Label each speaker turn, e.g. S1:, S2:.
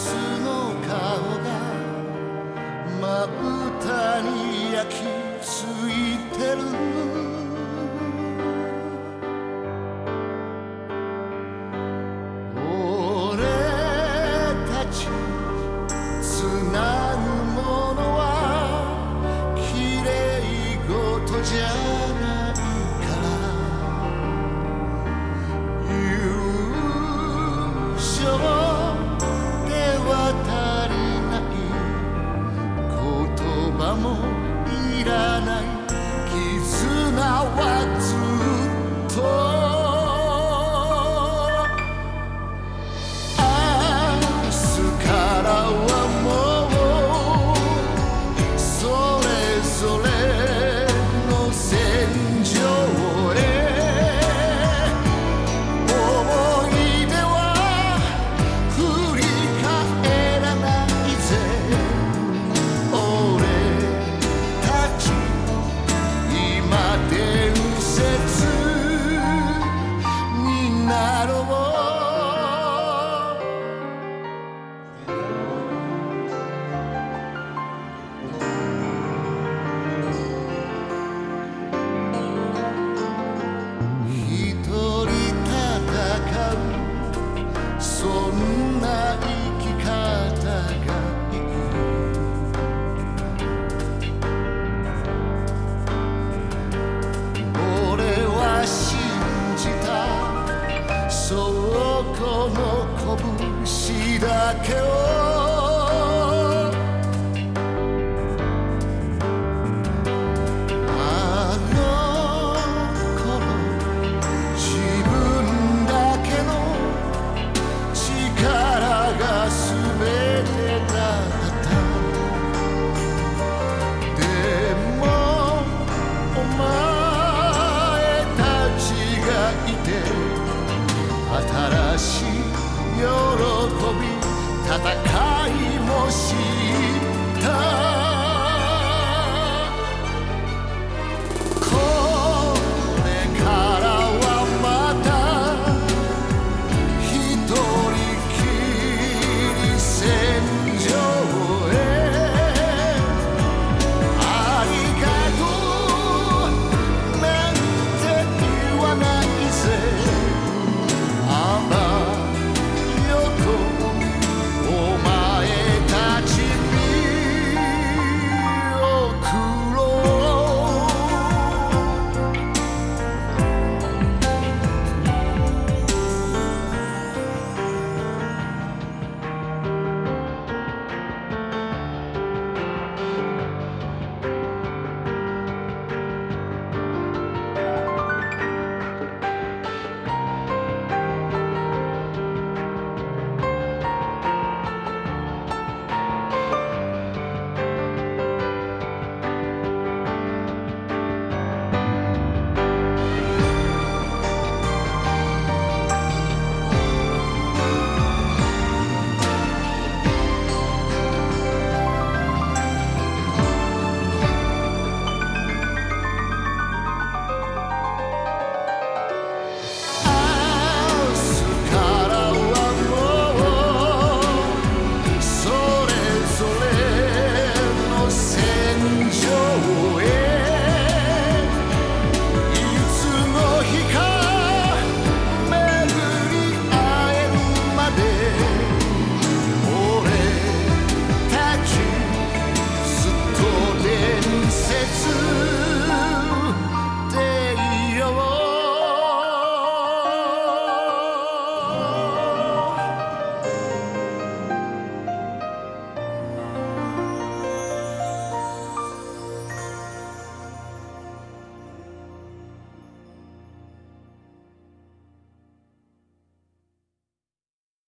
S1: スの顔がまぶたに焼き付いてる our との拳だけをあの頃自分だけの力が全てだった。でもお前たちがいて戦いも知った切